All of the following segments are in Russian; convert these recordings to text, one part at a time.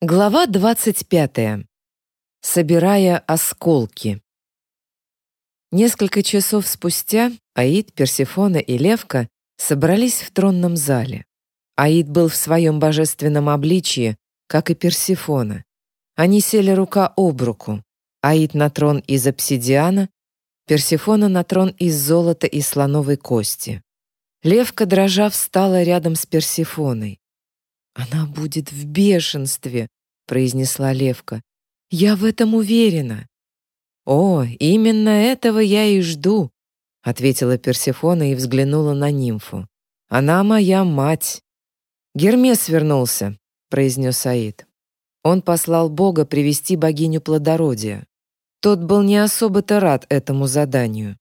Глава 25. Собирая осколки. Несколько часов спустя Аид, Персефона и Левка собрались в тронном зале. Аид был в своем божественном обличии, как и Персефона. Они сели рука об руку. Аид на трон из обсидиана, Персефона на трон из золота и слоновой кости. Левка, дрожа, встала рядом с Персефоной. «Она будет в бешенстве», — произнесла Левка. «Я в этом уверена». «О, именно этого я и жду», — ответила Персефона и взглянула на нимфу. «Она моя мать». «Гермес вернулся», — произнес Аид. Он послал Бога привести богиню плодородия. Тот был не особо-то рад этому заданию.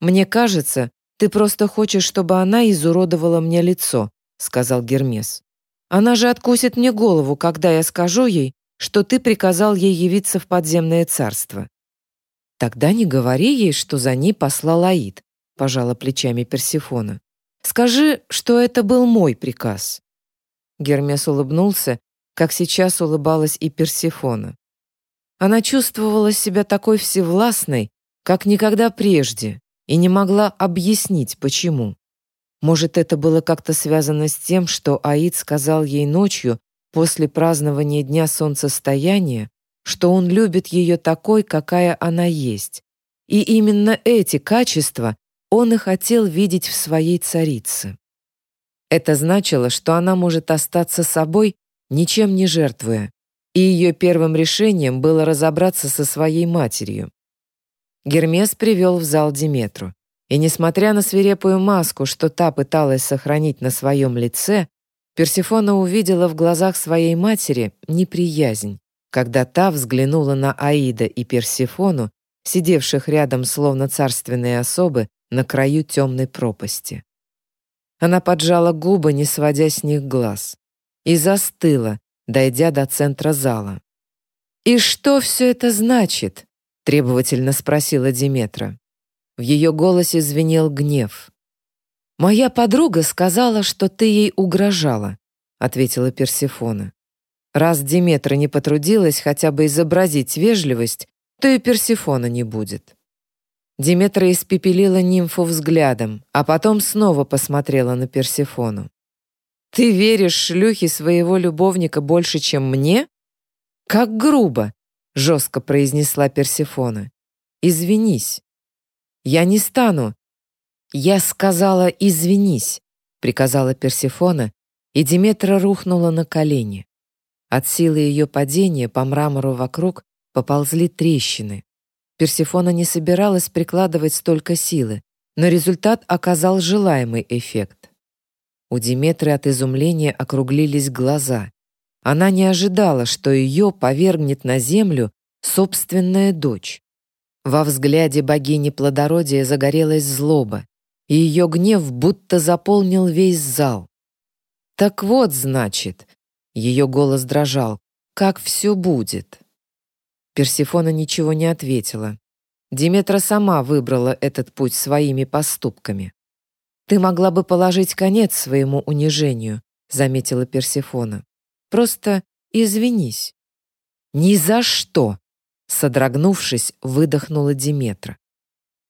«Мне кажется, ты просто хочешь, чтобы она изуродовала мне лицо», — сказал Гермес. Она же откусит мне голову, когда я скажу ей, что ты приказал ей явиться в подземное царство. Тогда не говори ей, что за ней послал Аид, пожала плечами Персефона. Скажи, что это был мой приказ. Гермес улыбнулся, как сейчас улыбалась и Персефона. Она чувствовала себя такой всевластной, как никогда прежде, и не могла объяснить, почему. Может, это было как-то связано с тем, что Аид сказал ей ночью, после празднования Дня Солнцестояния, что он любит ее такой, какая она есть. И именно эти качества он и хотел видеть в своей царице. Это значило, что она может остаться собой, ничем не жертвуя, и ее первым решением было разобраться со своей матерью. Гермес привел в зал Диметру. И несмотря на свирепую маску, что та пыталась сохранить на своем лице, Персефона увидела в глазах своей матери неприязнь, когда та взглянула на Аида и Персефону, сидевших рядом словно царственные особы на краю темной пропасти. Она поджала губы, не сводя с них глаз, и застыла, дойдя до центра зала. «И что все это значит?» — требовательно спросила Диметра. В ее голосе звенел гнев. «Моя подруга сказала, что ты ей угрожала», — ответила Персефона. «Раз Диметра не потрудилась хотя бы изобразить вежливость, то и Персефона не будет». Диметра испепелила нимфу взглядом, а потом снова посмотрела на Персефону. «Ты веришь шлюхе своего любовника больше, чем мне?» «Как грубо!» — жестко произнесла Персефона. «Извинись». Я не стану. Я сказала «извинись», — приказала Персефона, и Диметра рухнула на колени. От силы ее падения по мрамору вокруг поползли трещины. Персефона не собиралась прикладывать столько силы, но результат оказал желаемый эффект. У Диметры от изумления округлились глаза. Она не ожидала, что ее повергнет на землю собственная дочь. Во взгляде богини плодородия загорелась злоба, и ее гнев будто заполнил весь зал. «Так вот, значит», — ее голос дрожал, — «как все будет». Персифона ничего не ответила. Диметра сама выбрала этот путь своими поступками. «Ты могла бы положить конец своему унижению», — заметила Персифона. «Просто извинись». «Ни за что!» Содрогнувшись, выдохнула Диметра.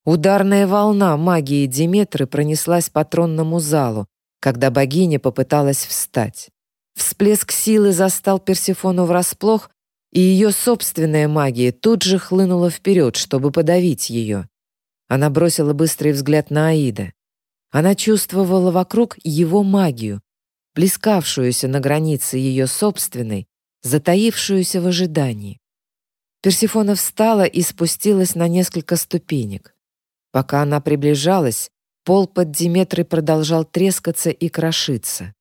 Ударная волна магии Диметры пронеслась по тронному залу, когда богиня попыталась встать. Всплеск силы застал Персефону врасплох, и ее собственная магия тут же хлынула вперед, чтобы подавить ее. Она бросила быстрый взгляд на Аида. Она чувствовала вокруг его магию, плескавшуюся на границе ее собственной, затаившуюся в ожидании. Персифона встала и спустилась на несколько ступенек. Пока она приближалась, пол под Диметрой продолжал трескаться и крошиться.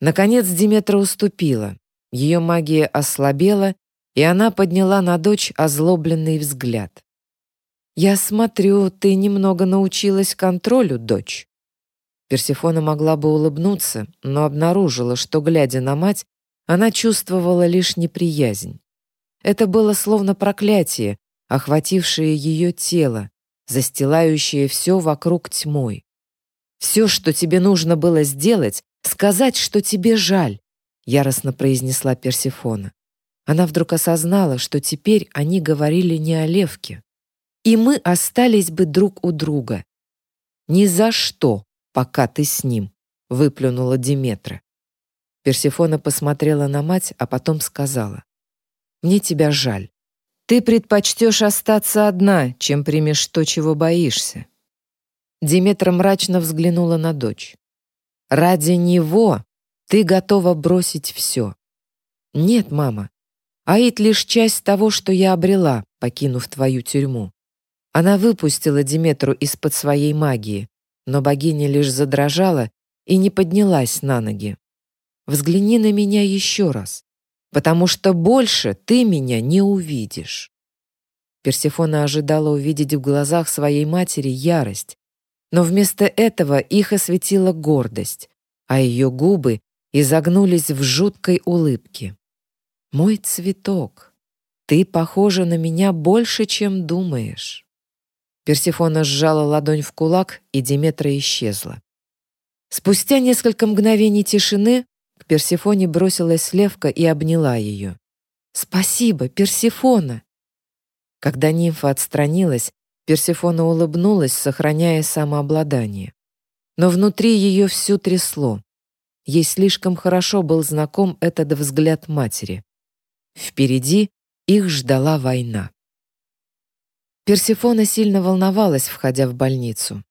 Наконец Диметра уступила. Ее магия ослабела, и она подняла на дочь озлобленный взгляд. «Я смотрю, ты немного научилась контролю, дочь». Персифона могла бы улыбнуться, но обнаружила, что, глядя на мать, она чувствовала лишь неприязнь. Это было словно проклятие, охватившее ее тело, застилающее все вокруг тьмой. «Все, что тебе нужно было сделать, сказать, что тебе жаль», яростно произнесла Персефона. Она вдруг осознала, что теперь они говорили не о Левке. И мы остались бы друг у друга. «Ни за что, пока ты с ним», — выплюнула Диметра. Персифона посмотрела на мать, а потом сказала. «Мне тебя жаль. Ты предпочтешь остаться одна, чем примешь то, чего боишься». Диметра мрачно взглянула на дочь. «Ради него ты готова бросить все». «Нет, мама, Аид лишь часть того, что я обрела, покинув твою тюрьму. Она выпустила Диметру из-под своей магии, но богиня лишь задрожала и не поднялась на ноги. Взгляни на меня еще раз, потому что больше ты меня не увидишь. Персефона ожидала увидеть в глазах своей матери ярость, но вместо этого их осветила гордость, а ее губы изогнулись в жуткой улыбке. «Мой цветок, ты похожа на меня больше, чем думаешь». Персефона сжала ладонь в кулак, и Диметра исчезла. Спустя несколько мгновений тишины Персефоне бросилась Левка и обняла ее. «Спасибо, Персефона!» Когда нимфа отстранилась, Персефона улыбнулась, сохраняя самообладание. Но внутри ее всю трясло. Ей слишком хорошо был знаком этот взгляд матери. Впереди их ждала война. Персефона сильно волновалась, входя в больницу.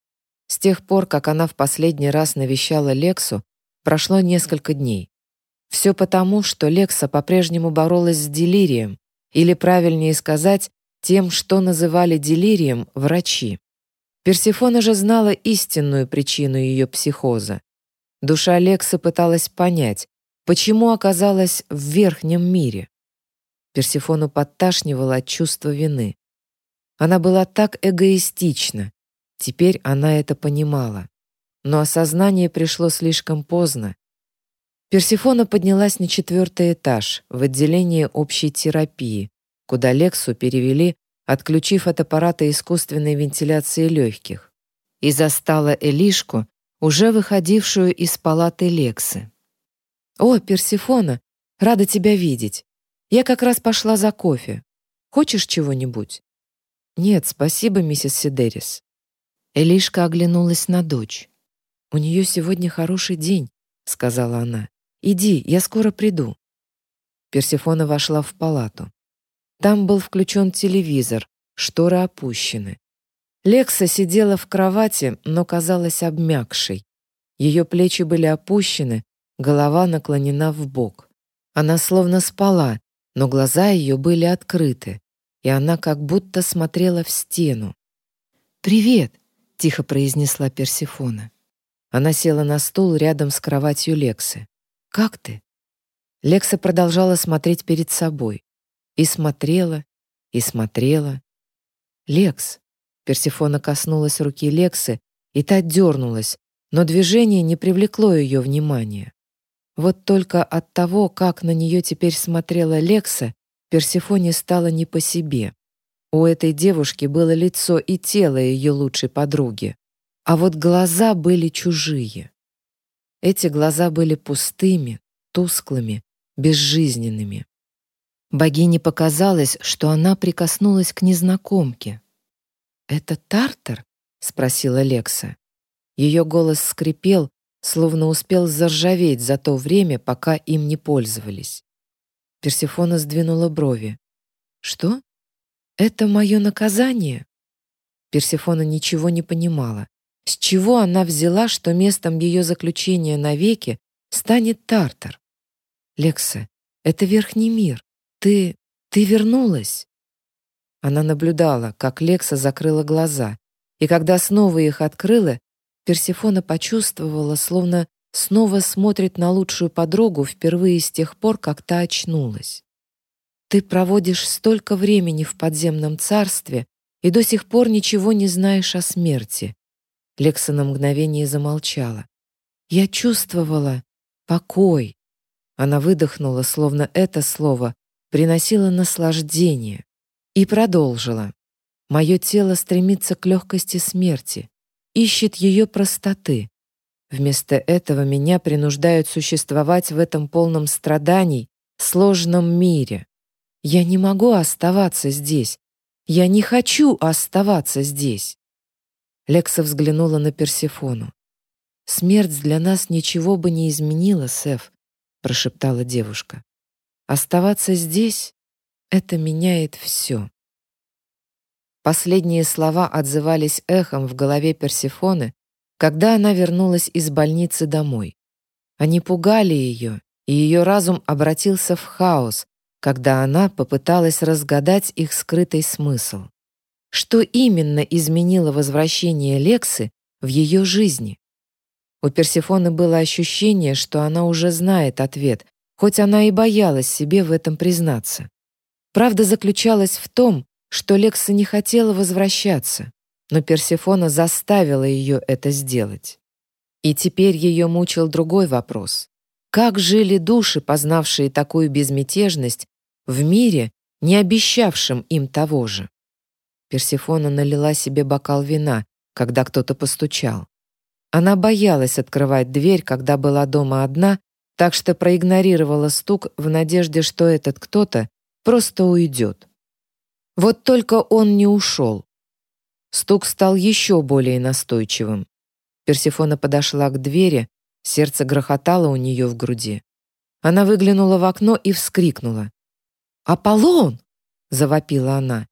С тех пор, как она в последний раз навещала Лексу, прошло несколько дней. Все потому, что Лекса по-прежнему боролась с делирием, или, правильнее сказать, тем, что называли делирием врачи. Персефона же знала истинную причину ее психоза. Душа Лекса пыталась понять, почему оказалась в верхнем мире. Персефону подташнивала от чувства вины. Она была так эгоистична. Теперь она это понимала. Но осознание пришло слишком поздно. Персефона поднялась на четвертый этаж, в отделение общей терапии, куда Лексу перевели, отключив от аппарата искусственной вентиляции легких, и застала Элишку, уже выходившую из палаты Лексы. «О, Персефона, рада тебя видеть. Я как раз пошла за кофе. Хочешь чего-нибудь?» «Нет, спасибо, миссис Сидерис». Элишка оглянулась на дочь. «У нее сегодня хороший день», — сказала она. «Иди, я скоро приду». Персефона вошла в палату. Там был включен телевизор, шторы опущены. Лекса сидела в кровати, но казалась обмякшей. Ее плечи были опущены, голова наклонена в бок. Она словно спала, но глаза ее были открыты и она как будто смотрела в стену. «Привет!» — тихо произнесла Персифона. Она села на стул рядом с кроватью Лексы. «Как ты?» Лекса продолжала смотреть перед собой. И смотрела, и смотрела. «Лекс!» Персифона коснулась руки Лексы, и та дернулась, но движение не привлекло ее внимания. Вот только от того, как на нее теперь смотрела Лекса, Персефоне стало не по себе. У этой девушки было лицо и тело ее лучшей подруги, а вот глаза были чужие. Эти глаза были пустыми, тусклыми, безжизненными. Богине показалось, что она прикоснулась к незнакомке. «Это Тартар?» — спросила Лекса. Ее голос скрипел, словно успел заржаветь за то время, пока им не пользовались. Персефона сдвинула брови. «Что? Это мое наказание?» Персефона ничего не понимала. С чего она взяла, что местом ее заключения навеки станет Тартар? «Лекса, это верхний мир. Ты... ты вернулась?» Она наблюдала, как Лекса закрыла глаза, и когда снова их открыла, Персефона почувствовала, словно снова смотрит на лучшую подругу впервые с тех пор, как та очнулась. Ты проводишь столько времени в подземном царстве и до сих пор ничего не знаешь о смерти. Лекса на мгновение замолчала. Я чувствовала покой. Она выдохнула, словно это слово приносило наслаждение, и продолжила. Мое тело стремится к легкости смерти, ищет ее простоты. Вместо этого меня принуждают существовать в этом полном страданий, сложном мире. Я не могу оставаться здесь. Я не хочу оставаться здесь. Лекса взглянула на Персефону. «Смерть для нас ничего бы не изменила, Сеф», — прошептала девушка. «Оставаться здесь — это меняет все». Последние слова отзывались эхом в голове Персефоны, когда она вернулась из больницы домой. Они пугали ее, и ее разум обратился в хаос, когда она попыталась разгадать их скрытый смысл. Что именно изменило возвращение Лексы в ее жизни? У Персефоны было ощущение, что она уже знает ответ, хоть она и боялась себе в этом признаться. Правда заключалась в том, что Лекса не хотела возвращаться, но Персефона заставила ее это сделать. И теперь ее мучил другой вопрос. Как жили души, познавшие такую безмятежность, в мире, не обещавшем им того же? Персефона налила себе бокал вина, когда кто-то постучал. Она боялась открывать дверь, когда была дома одна, так что проигнорировала стук в надежде, что этот кто-то просто уйдет. Вот только он не ушел. Стук стал еще более настойчивым. Персефона подошла к двери, сердце грохотало у нее в груди. Она выглянула в окно и вскрикнула. «Аполлон!» — завопила она.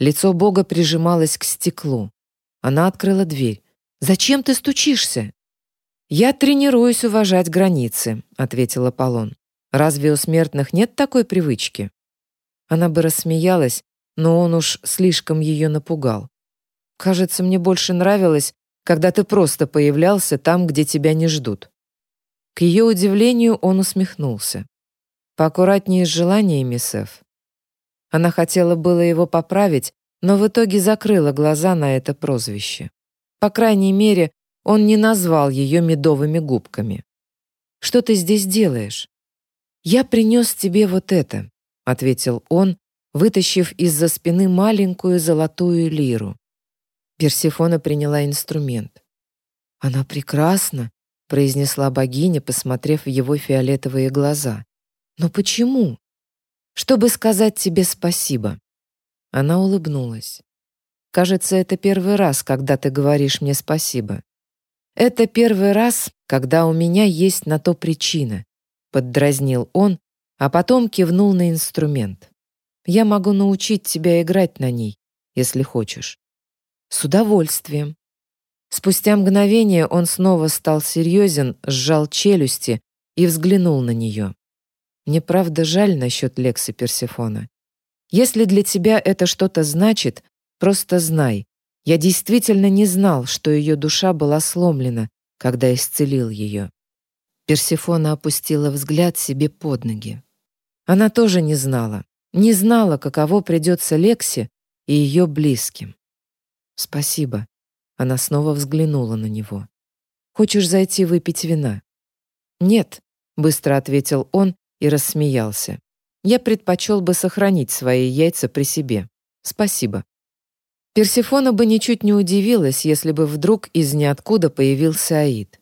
Лицо Бога прижималось к стеклу. Она открыла дверь. «Зачем ты стучишься?» «Я тренируюсь уважать границы», — ответил Аполлон. «Разве у смертных нет такой привычки?» Она бы рассмеялась, но он уж слишком ее напугал. Кажется, мне больше нравилось, когда ты просто появлялся там, где тебя не ждут. К ее удивлению он усмехнулся. Поаккуратнее с желаниями, Сеф. Она хотела было его поправить, но в итоге закрыла глаза на это прозвище. По крайней мере, он не назвал ее медовыми губками. «Что ты здесь делаешь?» «Я принес тебе вот это», — ответил он, вытащив из-за спины маленькую золотую лиру. Персефона приняла инструмент. «Она прекрасна», — произнесла богиня, посмотрев в его фиолетовые глаза. «Но почему?» «Чтобы сказать тебе спасибо». Она улыбнулась. «Кажется, это первый раз, когда ты говоришь мне спасибо». «Это первый раз, когда у меня есть на то причина», — поддразнил он, а потом кивнул на инструмент. Я могу научить тебя играть на ней, если хочешь. С удовольствием. Спустя мгновение он снова стал серьезен, сжал челюсти и взглянул на нее. Мне правда жаль насчет Лексы Персефона. Если для тебя это что-то значит, просто знай. Я действительно не знал, что ее душа была сломлена, когда исцелил ее. Персефона опустила взгляд себе под ноги. Она тоже не знала, не знала, каково придется Лексе и ее близким. «Спасибо». Она снова взглянула на него. «Хочешь зайти выпить вина?» «Нет», — быстро ответил он и рассмеялся. «Я предпочел бы сохранить свои яйца при себе. Спасибо». Персифона бы ничуть не удивилась, если бы вдруг из ниоткуда появился Аид.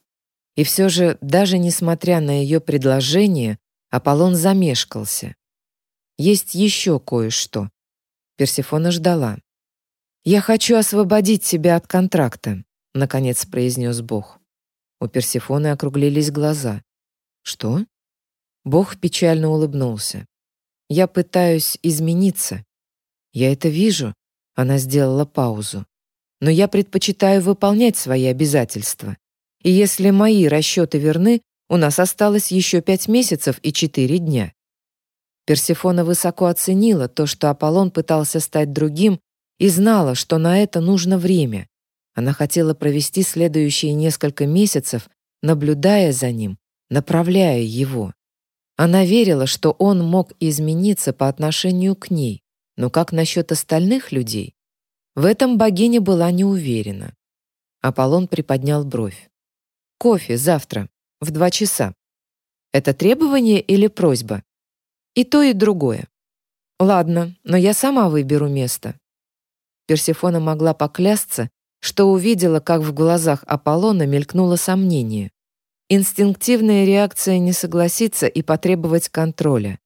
И все же, даже несмотря на ее предложение, Аполлон замешкался. Есть еще кое-что. Персефона ждала. «Я хочу освободить тебя от контракта», — наконец произнес Бог. У Персефоны округлились глаза. «Что?» Бог печально улыбнулся. «Я пытаюсь измениться. Я это вижу», — она сделала паузу. «Но я предпочитаю выполнять свои обязательства. И если мои расчеты верны, у нас осталось еще пять месяцев и четыре дня. Персефона высоко оценила то, что Аполлон пытался стать другим, и знала, что на это нужно время. Она хотела провести следующие несколько месяцев, наблюдая за ним, направляя его. Она верила, что он мог измениться по отношению к ней, но как насчет остальных людей? В этом богиня была не уверена. Аполлон приподнял бровь. «Кофе завтра, в два часа. Это требование или просьба?» И то, и другое. Ладно, но я сама выберу место. Персефона могла поклясться, что увидела, как в глазах Аполлона мелькнуло сомнение. Инстинктивная реакция не согласиться и потребовать контроля.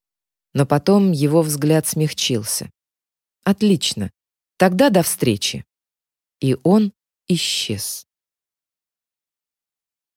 но потом его взгляд смягчился. «Отлично. Тогда до встречи». И он исчез.